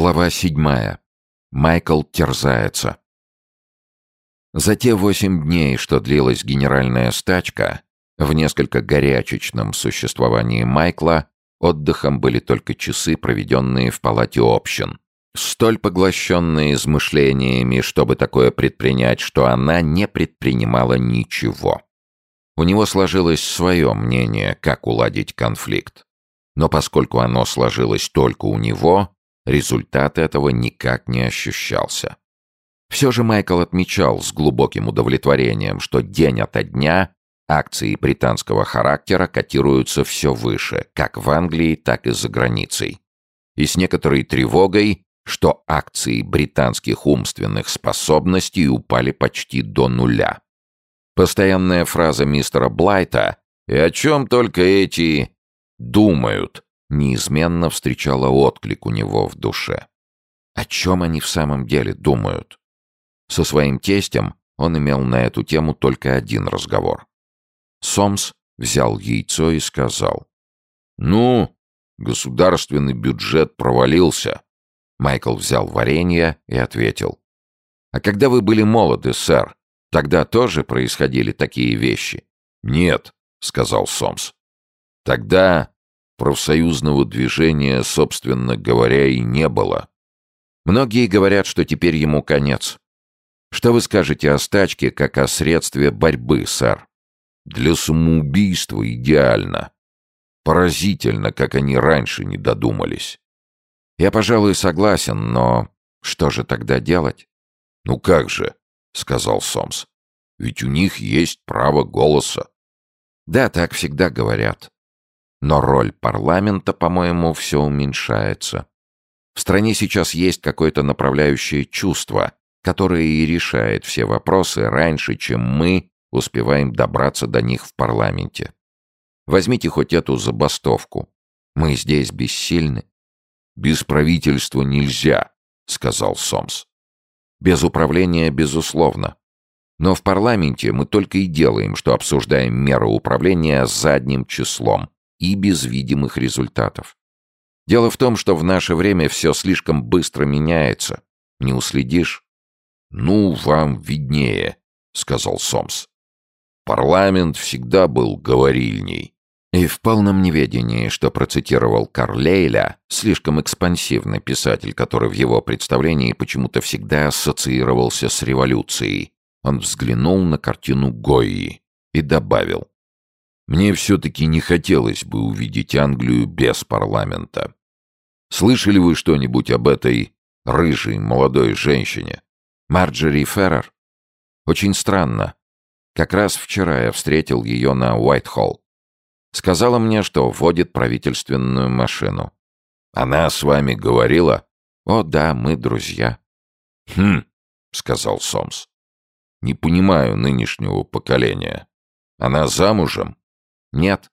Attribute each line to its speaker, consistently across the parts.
Speaker 1: Глава седьмая. Майкл терзается. За те восемь дней, что длилась генеральная стачка, в несколько горячечном существовании Майкла отдыхом были только часы, проведенные в палате общин. Столь поглощенные измышлениями, чтобы такое предпринять, что она не предпринимала ничего. У него сложилось свое мнение, как уладить конфликт. Но поскольку оно сложилось только у него, Результат этого никак не ощущался. Все же Майкл отмечал с глубоким удовлетворением, что день ото дня акции британского характера котируются все выше, как в Англии, так и за границей. И с некоторой тревогой, что акции британских умственных способностей упали почти до нуля. Постоянная фраза мистера Блайта «И о чем только эти думают?» Неизменно встречала отклик у него в душе. О чем они в самом деле думают? Со своим тестем он имел на эту тему только один разговор. Сомс взял яйцо и сказал. «Ну, государственный бюджет провалился». Майкл взял варенье и ответил. «А когда вы были молоды, сэр, тогда тоже происходили такие вещи?» «Нет», — сказал Сомс. «Тогда профсоюзного движения, собственно говоря, и не было. Многие говорят, что теперь ему конец. Что вы скажете о стачке как о средстве борьбы, сэр? Для самоубийства идеально. Поразительно, как они раньше не додумались. Я, пожалуй, согласен, но что же тогда делать? Ну как же, сказал Сомс. Ведь у них есть право голоса. Да, так всегда говорят. Но роль парламента, по-моему, все уменьшается. В стране сейчас есть какое-то направляющее чувство, которое и решает все вопросы раньше, чем мы успеваем добраться до них в парламенте. Возьмите хоть эту забастовку. Мы здесь бессильны. Без правительства нельзя, сказал Сомс. Без управления, безусловно. Но в парламенте мы только и делаем, что обсуждаем меры управления задним числом, и без видимых результатов. Дело в том, что в наше время все слишком быстро меняется. Не уследишь. «Ну, вам виднее», — сказал Сомс. «Парламент всегда был говорильней». И в полном неведении, что процитировал Карлейля, слишком экспансивный писатель, который в его представлении почему-то всегда ассоциировался с революцией, он взглянул на картину Гойи и добавил. Мне все-таки не хотелось бы увидеть Англию без парламента. Слышали вы что-нибудь об этой рыжей молодой женщине? Марджери Феррер? Очень странно. Как раз вчера я встретил ее на Уайтхолл. Сказала мне, что водит правительственную машину. Она с вами говорила? О, да, мы друзья. Хм, сказал Сомс. Не понимаю нынешнего поколения. Она замужем? Нет.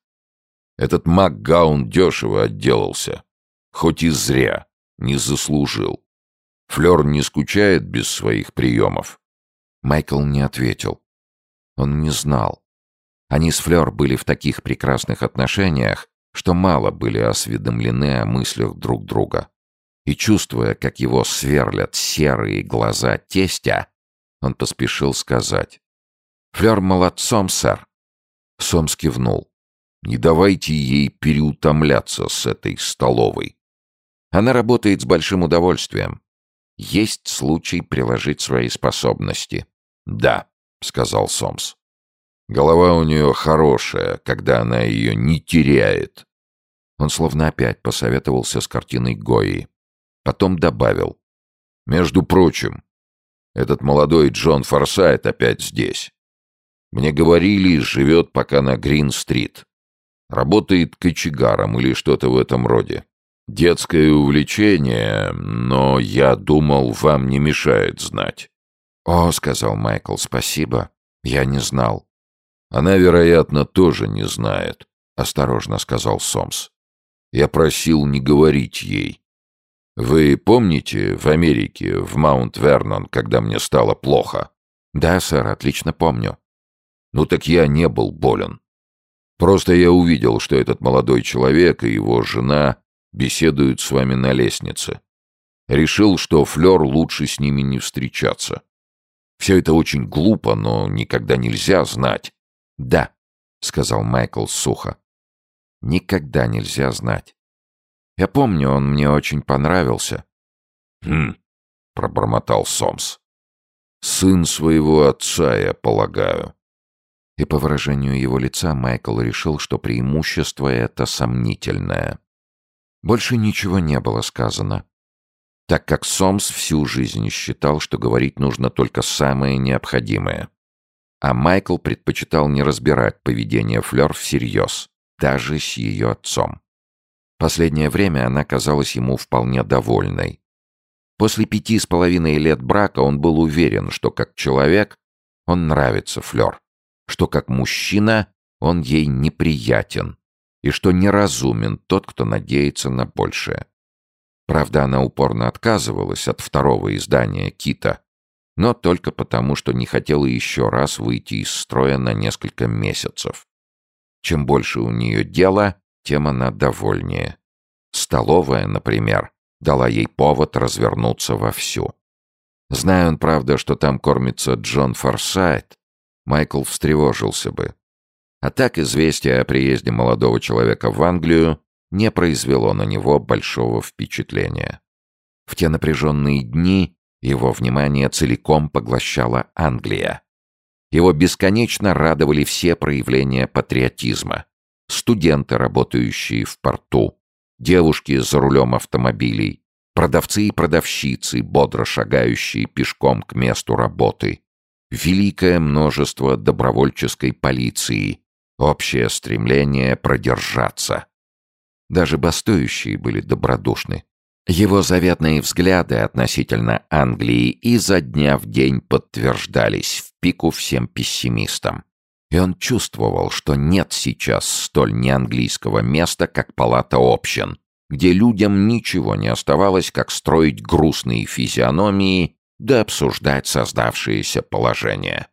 Speaker 1: Этот МакГаун дешево отделался. Хоть и зря. Не заслужил. Флёр не скучает без своих приемов. Майкл не ответил. Он не знал. Они с Флёр были в таких прекрасных отношениях, что мало были осведомлены о мыслях друг друга. И чувствуя, как его сверлят серые глаза тестя, он поспешил сказать. «Флёр молодцом, сэр. Сомс кивнул. «Не давайте ей переутомляться с этой столовой. Она работает с большим удовольствием. Есть случай приложить свои способности». «Да», — сказал Сомс. «Голова у нее хорошая, когда она ее не теряет». Он словно опять посоветовался с картиной Гои. Потом добавил. «Между прочим, этот молодой Джон Форсайт опять здесь. Мне говорили, живет пока на Грин-стрит. Работает кочегаром или что-то в этом роде. Детское увлечение, но я думал, вам не мешает знать. «О», — сказал Майкл, — «спасибо. Я не знал». «Она, вероятно, тоже не знает», — осторожно сказал Сомс. «Я просил не говорить ей. Вы помните в Америке, в Маунт-Вернон, когда мне стало плохо?» «Да, сэр, отлично помню». Ну так я не был болен. Просто я увидел, что этот молодой человек и его жена беседуют с вами на лестнице. Решил, что Флёр лучше с ними не встречаться. Все это очень глупо, но никогда нельзя знать.
Speaker 2: «Да», — сказал Майкл сухо. «Никогда нельзя знать. Я помню, он мне очень понравился».
Speaker 1: «Хм», — пробормотал Сомс. «Сын своего отца, я полагаю».
Speaker 2: И по выражению его лица Майкл решил, что преимущество это сомнительное. Больше ничего не было сказано, так как Сомс всю жизнь считал, что говорить нужно только самое необходимое. А Майкл предпочитал не разбирать поведение Флёр всерьез, даже с ее отцом. Последнее время она казалась ему вполне довольной. После пяти с половиной лет брака он был уверен, что как человек он нравится Флёр что как мужчина он ей неприятен и что неразумен тот, кто надеется на большее. Правда, она упорно отказывалась от второго издания «Кита», но только потому, что не хотела еще раз выйти из строя на несколько месяцев. Чем больше у нее дела, тем она довольнее. Столовая, например, дала ей повод развернуться вовсю. Зная он, правда, что там кормится Джон Форсайт, Майкл встревожился бы. А так известие о приезде молодого человека в Англию не произвело на него большого впечатления. В те напряженные дни его внимание целиком поглощала Англия. Его бесконечно радовали все проявления патриотизма. Студенты, работающие в порту, девушки за рулем автомобилей, продавцы и продавщицы, бодро шагающие пешком к месту работы, великое множество добровольческой полиции, общее стремление продержаться. Даже бастующие были добродушны. Его заветные взгляды относительно Англии изо дня в день подтверждались в пику всем пессимистам. И он чувствовал, что нет сейчас столь неанглийского места, как палата общин, где людям ничего не оставалось, как строить грустные физиономии да обсуждать создавшееся положение.